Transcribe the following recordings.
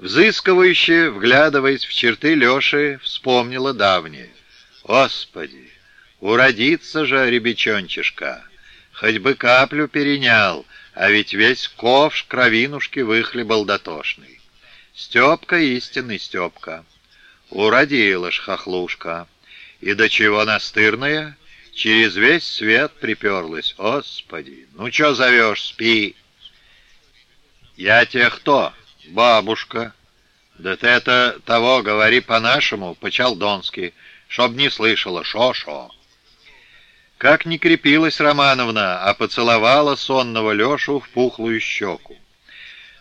Взыскивающе, вглядываясь в черты Леши, вспомнила давнее. Господи, уродится же ребячончишка, хоть бы каплю перенял, а ведь весь ковш кровинушки выхлебал дотошный. Степка истинный Степка. Уродила ж хохлушка. И до чего настырная, через весь свет приперлась. Господи, ну чё зовешь, спи. Я тебе кто? Бабушка. Да ты это того говори по-нашему, по-чалдонски, чтоб не слышала, шо-шо. Как не крепилась Романовна, а поцеловала сонного Лешу в пухлую щеку.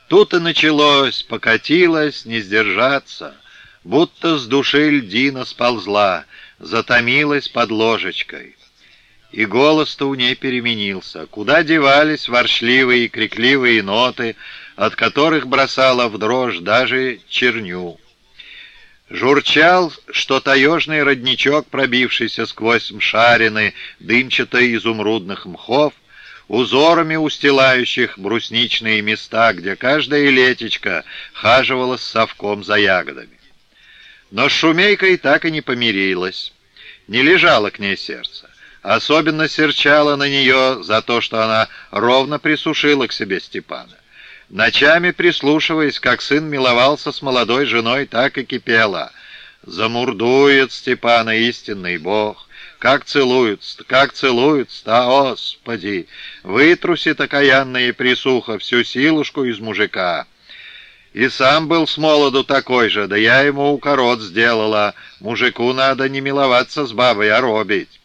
Тут и началось, покатилось, не сдержаться, будто с души льдина сползла, затомилась под ложечкой. И голос-то у ней переменился. Куда девались воршливые и крикливые ноты, от которых бросала в дрожь даже черню. Журчал, что таежный родничок, пробившийся сквозь мшарины дымчато-изумрудных мхов, узорами устилающих брусничные места, где каждая летечка хаживала с совком за ягодами. Но с шумейкой так и не помирилась. Не лежало к ней сердце. Особенно серчало на нее за то, что она ровно присушила к себе Степана. Ночами, прислушиваясь, как сын миловался с молодой женой, так и кипела. Замурдует Степана истинный Бог. Как целуются, как целуются, а, Господи! Вытрусит окаянная присуха всю силушку из мужика. И сам был с молоду такой же, да я ему укорот сделала. Мужику надо не миловаться с бабой, а робить.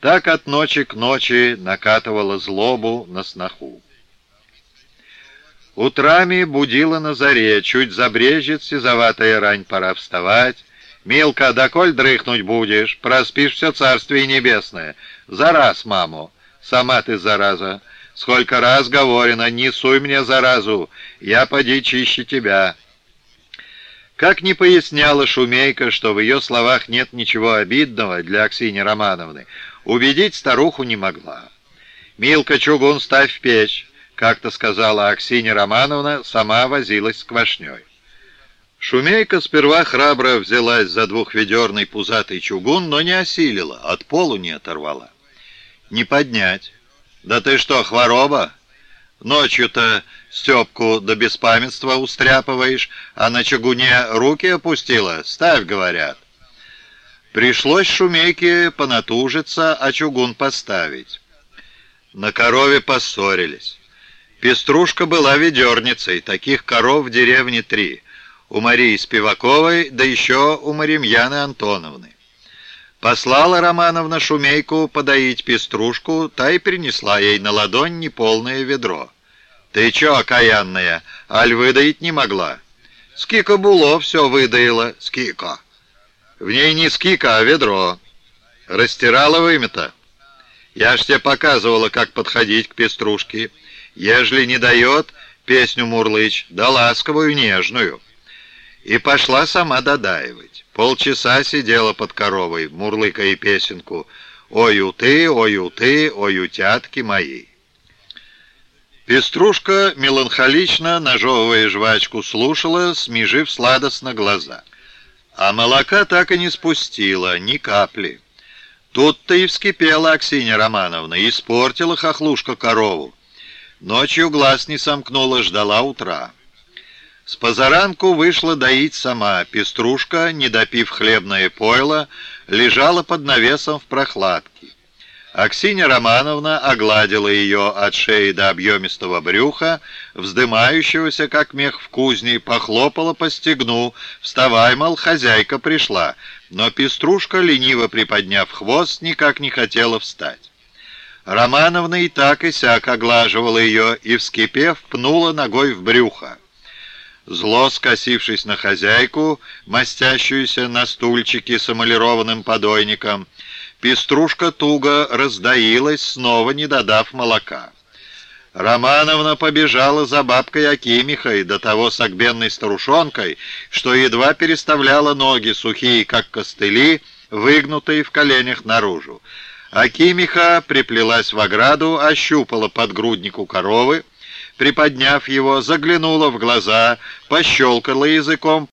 Так от ночи к ночи накатывала злобу на сноху. Утрами будила на заре, чуть забрежет сизоватая рань, пора вставать. «Милка, доколь дрыхнуть будешь? Проспишь все царствие небесное. За раз, маму. Сама ты, зараза. Сколько раз говорено, не суй мне заразу, я поди чище тебя». Как не поясняла Шумейка, что в ее словах нет ничего обидного для Аксини Романовны, убедить старуху не могла. «Милка, чугун ставь в печь», — как-то сказала Аксинья Романовна, сама возилась с квашней. Шумейка сперва храбро взялась за двухведерный пузатый чугун, но не осилила, от полу не оторвала. «Не поднять. Да ты что, хвороба? Ночью-то Степку до беспамятства устряпываешь, а на чугуне руки опустила? Ставь, говорят». Пришлось Шумейке понатужиться, а чугун поставить. На корове поссорились. Пеструшка была ведерницей, таких коров в деревне три — у Марии Спиваковой, да еще у Маримьяны Антоновны. Послала Романовна Шумейку подоить пеструшку, та и принесла ей на ладонь неполное ведро. «Ты че, окаянная, аль выдаить не могла?» «Скика Було все выдаила, скика». «В ней не скика, а ведро». «Растирала вымета». «Я ж тебе показывала, как подходить к пеструшке. Ежели не дает, песню мурлыч, да ласковую, нежную» и пошла сама додаивать. Полчаса сидела под коровой, мурлыкая песенку «Ой, у ты, ой, у ты, ой, утятки мои». Пеструшка меланхолично, нажевывая жвачку, слушала, смежив сладостно глаза. А молока так и не спустила, ни капли. Тут-то и вскипела Аксинья Романовна, испортила хохлушка корову. Ночью глаз не сомкнула, ждала утра. С позаранку вышла доить сама. Пеструшка, не допив хлебное пойло, лежала под навесом в прохладке. Аксинья Романовна огладила ее от шеи до объемистого брюха, вздымающегося, как мех в кузне, похлопала по стегну. «Вставай, мол, хозяйка пришла». Но пеструшка, лениво приподняв хвост, никак не хотела встать. Романовна и так и сяк оглаживала ее и, вскипев, пнула ногой в брюхо. Зло, скосившись на хозяйку, мастящуюся на стульчике с эмалированным подойником, пеструшка туго раздаилась, снова не додав молока. Романовна побежала за бабкой Акимихой, до того согбенной старушонкой, что едва переставляла ноги, сухие, как костыли, выгнутые в коленях наружу. Акимиха приплелась в ограду, ощупала подгруднику коровы, приподняв его, заглянула в глаза, пощелкала языком,